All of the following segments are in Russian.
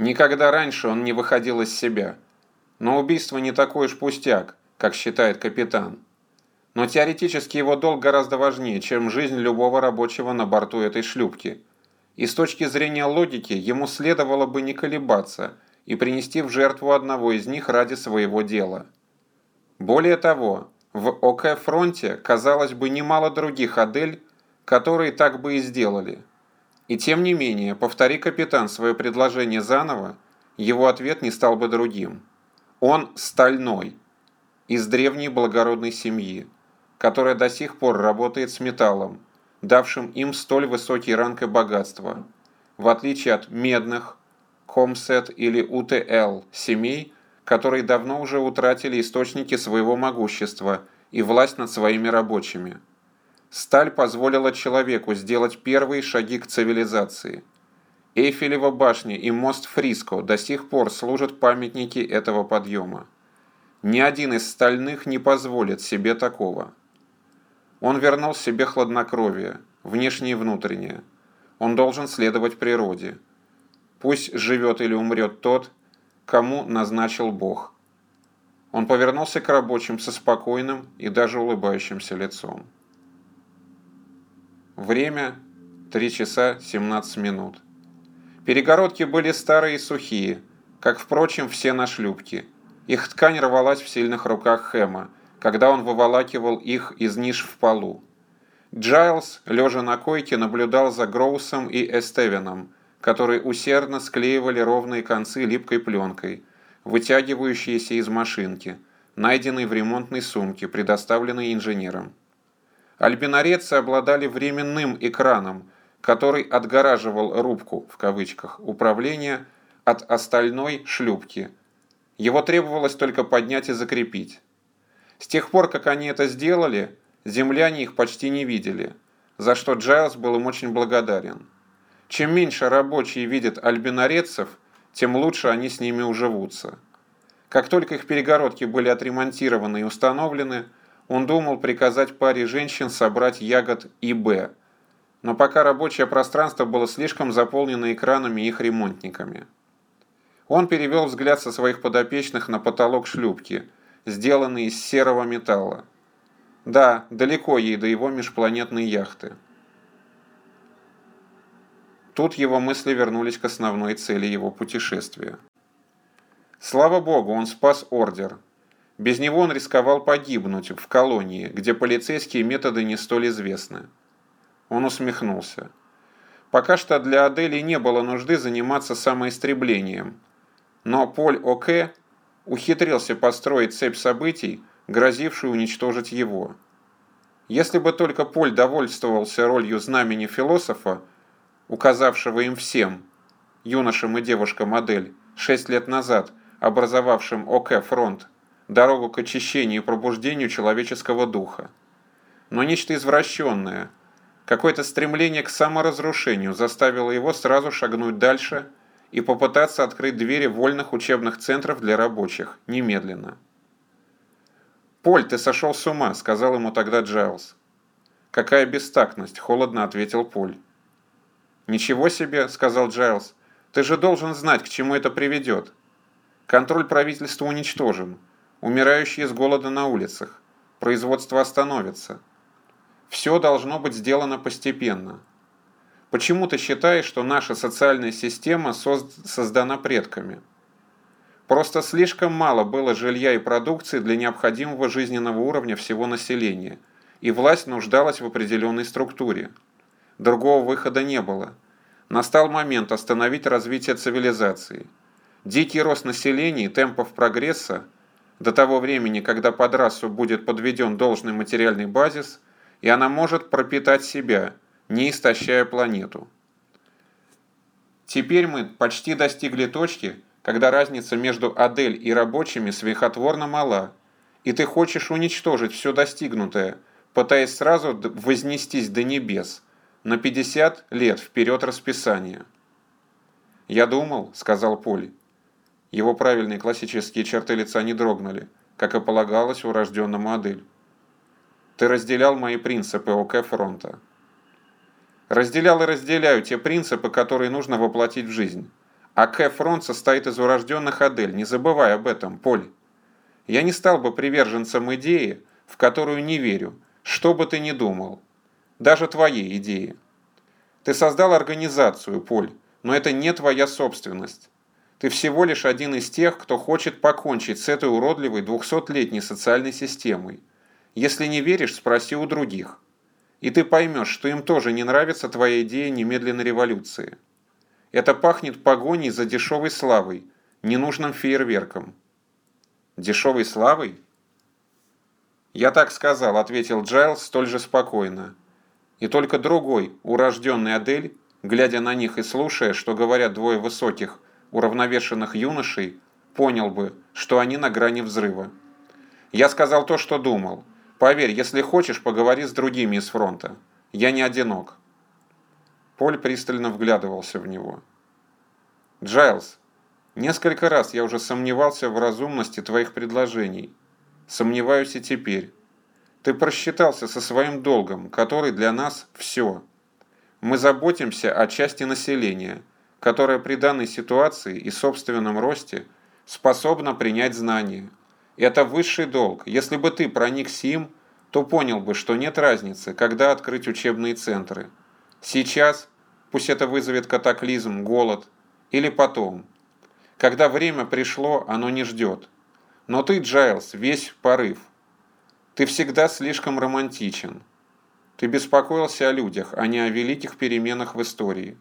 Никогда раньше он не выходил из себя. Но убийство не такой уж пустяк, как считает капитан. Но теоретически его долг гораздо важнее, чем жизнь любого рабочего на борту этой шлюпки. И с точки зрения логики ему следовало бы не колебаться и принести в жертву одного из них ради своего дела. Более того, в ОК-фронте, казалось бы, немало других Адель, которые так бы и сделали. И тем не менее, повтори капитан свое предложение заново, его ответ не стал бы другим. Он стальной, из древней благородной семьи, которая до сих пор работает с металлом, давшим им столь высокий ранг и богатство, в отличие от медных, Комсет или УТЛ семей, которые давно уже утратили источники своего могущества и власть над своими рабочими. Сталь позволила человеку сделать первые шаги к цивилизации. Эйфелева башня и мост Фриско до сих пор служат памятники этого подъема. Ни один из стальных не позволит себе такого. Он вернул себе хладнокровие, внешнее и внутреннее. Он должен следовать природе. Пусть живет или умрет тот, кому назначил Бог. Он повернулся к рабочим со спокойным и даже улыбающимся лицом. Время 3 часа 17 минут. Перегородки были старые и сухие, как, впрочем, все на шлюпке. Их ткань рвалась в сильных руках Хэма, когда он выволакивал их из ниш в полу. Джайлз, лежа на койке, наблюдал за Гроусом и Эстевеном, которые усердно склеивали ровные концы липкой пленкой, вытягивающиеся из машинки, найденной в ремонтной сумке, предоставленной инженером. Альбинарец обладали временным экраном, который отгораживал «рубку» в кавычках управления от остальной шлюпки. Его требовалось только поднять и закрепить. С тех пор, как они это сделали, земляне их почти не видели, за что Джайлз был им очень благодарен. Чем меньше рабочие видят альбинарецев, тем лучше они с ними уживутся. Как только их перегородки были отремонтированы и установлены, он думал приказать паре женщин собрать ягод ИБ, но пока рабочее пространство было слишком заполнено экранами и их ремонтниками. Он перевел взгляд со своих подопечных на потолок шлюпки, сделанный из серого металла. Да, далеко ей до его межпланетной яхты. Тут его мысли вернулись к основной цели его путешествия. Слава богу, он спас ордер – без него он рисковал погибнуть в колонии, где полицейские методы не столь известны. Он усмехнулся. Пока что для Адели не было нужды заниматься самоистреблением. Но Поль О'Ке ухитрился построить цепь событий, грозившую уничтожить его. Если бы только Поль довольствовался ролью знамени философа, указавшего им всем, юношам и девушкам модель, шесть лет назад, образовавшим ОК фронт, дорогу к очищению и пробуждению человеческого духа. Но нечто извращенное, какое-то стремление к саморазрушению заставило его сразу шагнуть дальше и попытаться открыть двери вольных учебных центров для рабочих, немедленно. «Поль, ты сошел с ума», — сказал ему тогда Джайлз. «Какая бестактность», — холодно ответил Поль. «Ничего себе», — сказал Джайлз. «Ты же должен знать, к чему это приведет. Контроль правительства уничтожен умирающие с голода на улицах, производство остановится. Все должно быть сделано постепенно. Почему ты считаешь, что наша социальная система создана предками? Просто слишком мало было жилья и продукции для необходимого жизненного уровня всего населения, и власть нуждалась в определенной структуре. Другого выхода не было. Настал момент остановить развитие цивилизации. Дикий рост населения и темпов прогресса – до того времени, когда под расу будет подведен должный материальный базис, и она может пропитать себя, не истощая планету. Теперь мы почти достигли точки, когда разница между Адель и рабочими смехотворно мала, и ты хочешь уничтожить все достигнутое, пытаясь сразу вознестись до небес, на 50 лет вперед расписания. «Я думал», — сказал Поль, его правильные классические черты лица не дрогнули, как и полагалось урожденному Адель. Ты разделял мои принципы ОК фронта. Разделял и разделяю те принципы, которые нужно воплотить в жизнь. А К-фронт состоит из урожденных Адель, не забывай об этом, Поль. Я не стал бы приверженцем идеи, в которую не верю, что бы ты ни думал, даже твоей идеи. Ты создал организацию, Поль, но это не твоя собственность. Ты всего лишь один из тех, кто хочет покончить с этой уродливой двухсотлетней социальной системой. Если не веришь, спроси у других. И ты поймешь, что им тоже не нравится твоя идея немедленной революции. Это пахнет погоней за дешевой славой, ненужным фейерверком. Дешевой славой? Я так сказал, ответил Джайлз столь же спокойно. И только другой, урожденный Адель, глядя на них и слушая, что говорят двое высоких, уравновешенных юношей, понял бы, что они на грани взрыва. Я сказал то, что думал. Поверь, если хочешь, поговори с другими из фронта. Я не одинок. Поль пристально вглядывался в него. «Джайлз, несколько раз я уже сомневался в разумности твоих предложений. Сомневаюсь и теперь. Ты просчитался со своим долгом, который для нас все. Мы заботимся о части населения, которая при данной ситуации и собственном росте способна принять знания. Это высший долг. Если бы ты проникся им, то понял бы, что нет разницы, когда открыть учебные центры. Сейчас, пусть это вызовет катаклизм, голод, или потом. Когда время пришло, оно не ждет. Но ты, Джайлз, весь порыв. Ты всегда слишком романтичен. Ты беспокоился о людях, а не о великих переменах в истории.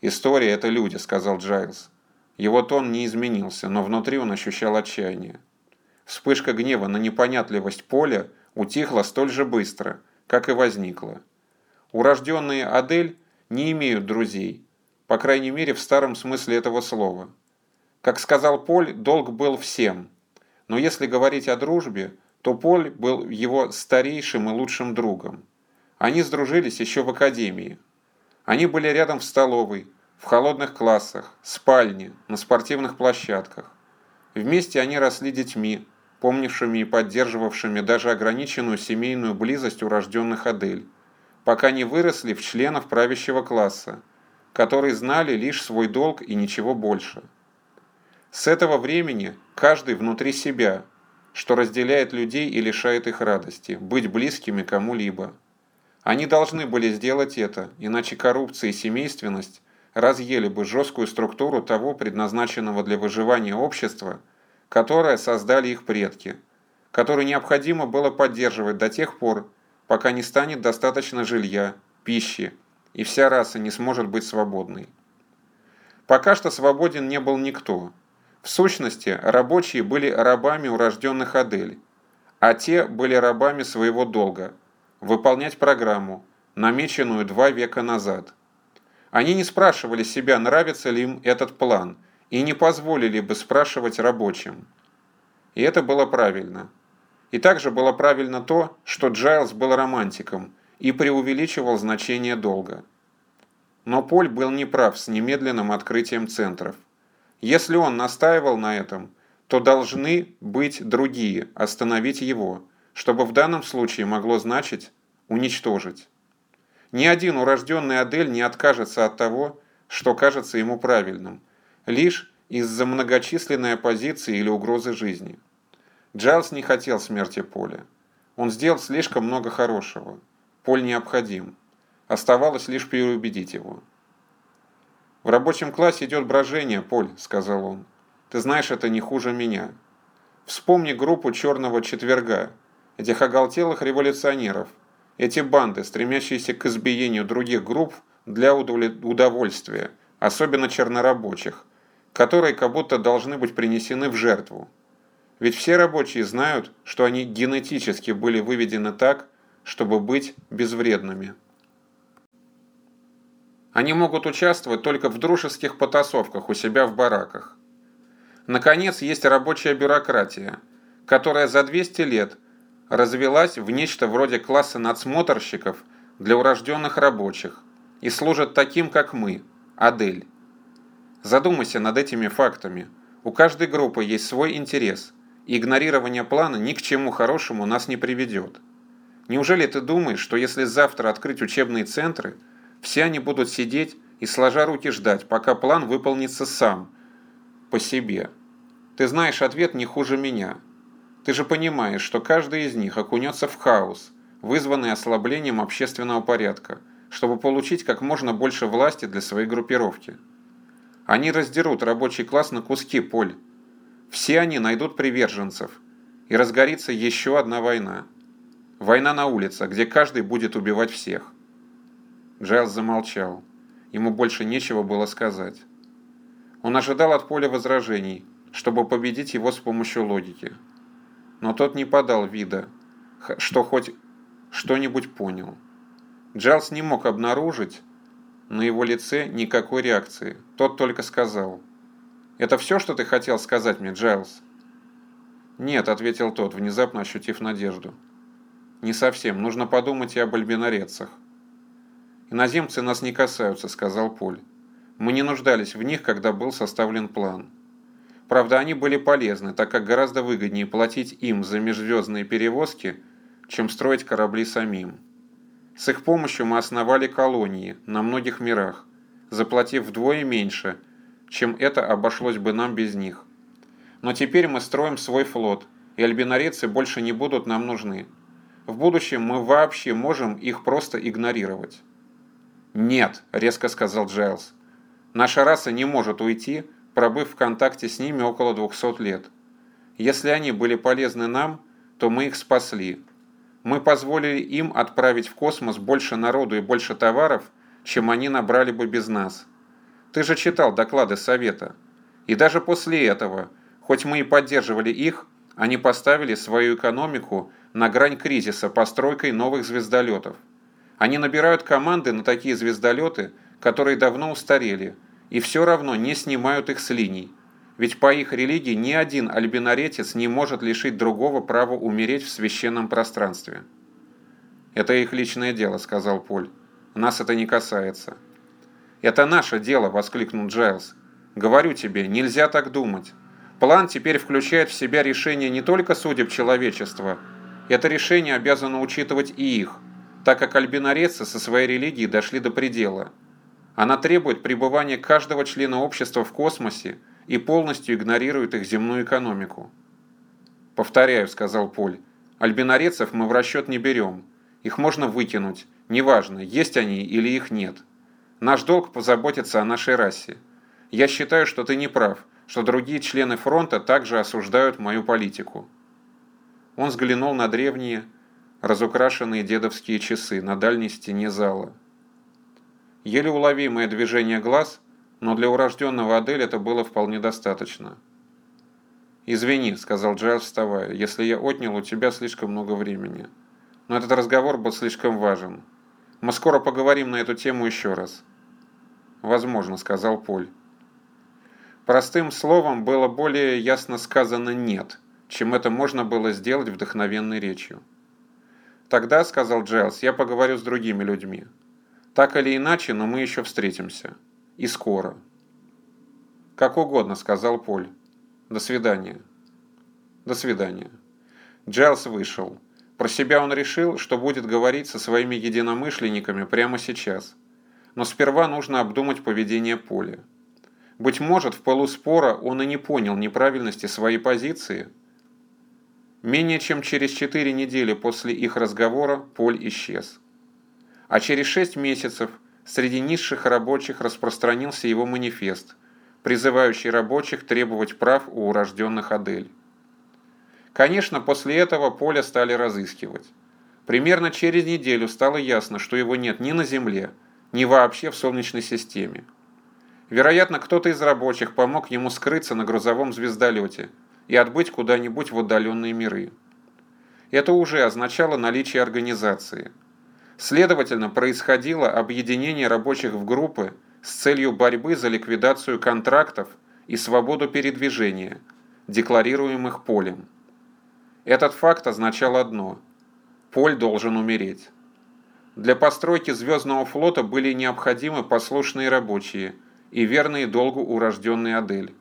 «История – это люди», – сказал Джайлз. Его тон не изменился, но внутри он ощущал отчаяние. Вспышка гнева на непонятливость поля утихла столь же быстро, как и возникла. Урожденные Адель не имеют друзей, по крайней мере в старом смысле этого слова. Как сказал Поль, долг был всем. Но если говорить о дружбе, то Поль был его старейшим и лучшим другом. Они сдружились еще в академии. Они были рядом в столовой, в холодных классах, спальне, на спортивных площадках. Вместе они росли детьми, помнившими и поддерживавшими даже ограниченную семейную близость урожденных Адель, пока не выросли в членов правящего класса, которые знали лишь свой долг и ничего больше. С этого времени каждый внутри себя, что разделяет людей и лишает их радости, быть близкими кому-либо. Они должны были сделать это, иначе коррупция и семейственность разъели бы жесткую структуру того предназначенного для выживания общества, которое создали их предки, которое необходимо было поддерживать до тех пор, пока не станет достаточно жилья, пищи, и вся раса не сможет быть свободной. Пока что свободен не был никто. В сущности, рабочие были рабами урожденных Адель, а те были рабами своего долга – выполнять программу, намеченную два века назад. Они не спрашивали себя, нравится ли им этот план, и не позволили бы спрашивать рабочим. И это было правильно. И также было правильно то, что Джайлз был романтиком и преувеличивал значение долга. Но Поль был неправ с немедленным открытием центров. Если он настаивал на этом, то должны быть другие, остановить его – чтобы в данном случае могло значить «уничтожить». Ни один урожденный Адель не откажется от того, что кажется ему правильным, лишь из-за многочисленной оппозиции или угрозы жизни. Джайлз не хотел смерти Поля. Он сделал слишком много хорошего. Поль необходим. Оставалось лишь переубедить его. «В рабочем классе идет брожение, Поль», — сказал он. «Ты знаешь, это не хуже меня. Вспомни группу «Черного четверга», этих оголтелых революционеров, эти банды, стремящиеся к избиению других групп для удовольствия, особенно чернорабочих, которые как будто должны быть принесены в жертву. Ведь все рабочие знают, что они генетически были выведены так, чтобы быть безвредными. Они могут участвовать только в дружеских потасовках у себя в бараках. Наконец, есть рабочая бюрократия, которая за 200 лет – развелась в нечто вроде класса надсмотрщиков для урожденных рабочих и служит таким, как мы, Адель. Задумайся над этими фактами. У каждой группы есть свой интерес, и игнорирование плана ни к чему хорошему нас не приведет. Неужели ты думаешь, что если завтра открыть учебные центры, все они будут сидеть и сложа руки ждать, пока план выполнится сам, по себе. Ты знаешь ответ не хуже меня. Ты же понимаешь, что каждый из них окунется в хаос, вызванный ослаблением общественного порядка, чтобы получить как можно больше власти для своей группировки. Они раздерут рабочий класс на куски, Поль. Все они найдут приверженцев, и разгорится еще одна война. Война на улицах, где каждый будет убивать всех. Джайлз замолчал. Ему больше нечего было сказать. Он ожидал от Поля возражений, чтобы победить его с помощью логики. Но тот не подал вида, что хоть что-нибудь понял. Джайлз не мог обнаружить на его лице никакой реакции. Тот только сказал. «Это все, что ты хотел сказать мне, Джайлз?» «Нет», — ответил тот, внезапно ощутив надежду. «Не совсем. Нужно подумать и об альбинорецах». «Иноземцы нас не касаются», — сказал Поль. «Мы не нуждались в них, когда был составлен план. Правда, они были полезны, так как гораздо выгоднее платить им за межзвездные перевозки, чем строить корабли самим. С их помощью мы основали колонии на многих мирах, заплатив вдвое меньше, чем это обошлось бы нам без них. Но теперь мы строим свой флот, и альбинорейцы больше не будут нам нужны. В будущем мы вообще можем их просто игнорировать. «Нет», — резко сказал Джайлз. «Наша раса не может уйти, пробыв в контакте с ними около 200 лет. Если они были полезны нам, то мы их спасли. Мы позволили им отправить в космос больше народу и больше товаров, чем они набрали бы без нас. Ты же читал доклады Совета. И даже после этого, хоть мы и поддерживали их, они поставили свою экономику на грань кризиса постройкой новых звездолетов. Они набирают команды на такие звездолеты, которые давно устарели, и все равно не снимают их с линий. Ведь по их религии ни один альбинаретец не может лишить другого права умереть в священном пространстве. «Это их личное дело», — сказал Поль. «Нас это не касается». «Это наше дело», — воскликнул Джайлз. «Говорю тебе, нельзя так думать. План теперь включает в себя решение не только судеб человечества. Это решение обязано учитывать и их так как альбинореццы со своей религией дошли до предела. Она требует пребывания каждого члена общества в космосе и полностью игнорирует их земную экономику. «Повторяю», — сказал Поль, — «альбинорецев мы в расчет не берем. Их можно выкинуть, неважно, есть они или их нет. Наш долг позаботиться о нашей расе. Я считаю, что ты не прав, что другие члены фронта также осуждают мою политику». Он взглянул на древние, разукрашенные дедовские часы на дальней стене зала. Еле уловимое движение глаз, но для урожденного Адель это было вполне достаточно. «Извини», — сказал Джайлз, вставая, — «если я отнял у тебя слишком много времени. Но этот разговор был слишком важен. Мы скоро поговорим на эту тему еще раз». «Возможно», — сказал Поль. Простым словом было более ясно сказано «нет», чем это можно было сделать вдохновенной речью. «Тогда, — сказал Джайлз, — я поговорю с другими людьми. Так или иначе, но мы еще встретимся. И скоро». «Как угодно», — сказал Поль. «До свидания». «До свидания». Джайлз вышел. Про себя он решил, что будет говорить со своими единомышленниками прямо сейчас. Но сперва нужно обдумать поведение Поля. Быть может, в полуспора он и не понял неправильности своей позиции – Менее чем через 4 недели после их разговора Поль исчез. А через 6 месяцев среди низших рабочих распространился его манифест, призывающий рабочих требовать прав у урожденных Адель. Конечно, после этого Поля стали разыскивать. Примерно через неделю стало ясно, что его нет ни на Земле, ни вообще в Солнечной системе. Вероятно, кто-то из рабочих помог ему скрыться на грузовом звездолете – и отбыть куда-нибудь в отдаленные миры. Это уже означало наличие организации. Следовательно, происходило объединение рабочих в группы с целью борьбы за ликвидацию контрактов и свободу передвижения, декларируемых полем. Этот факт означал одно – Поль должен умереть. Для постройки Звездного флота были необходимы послушные рабочие и верные долгу урожденный Адель.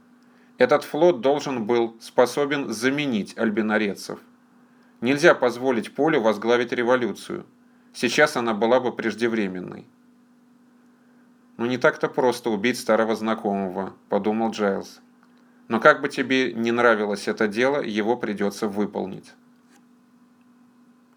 Этот флот должен был способен заменить альбинорецев. Нельзя позволить Полю возглавить революцию. Сейчас она была бы преждевременной. «Ну не так-то просто убить старого знакомого», – подумал Джайлз. «Но как бы тебе не нравилось это дело, его придется выполнить».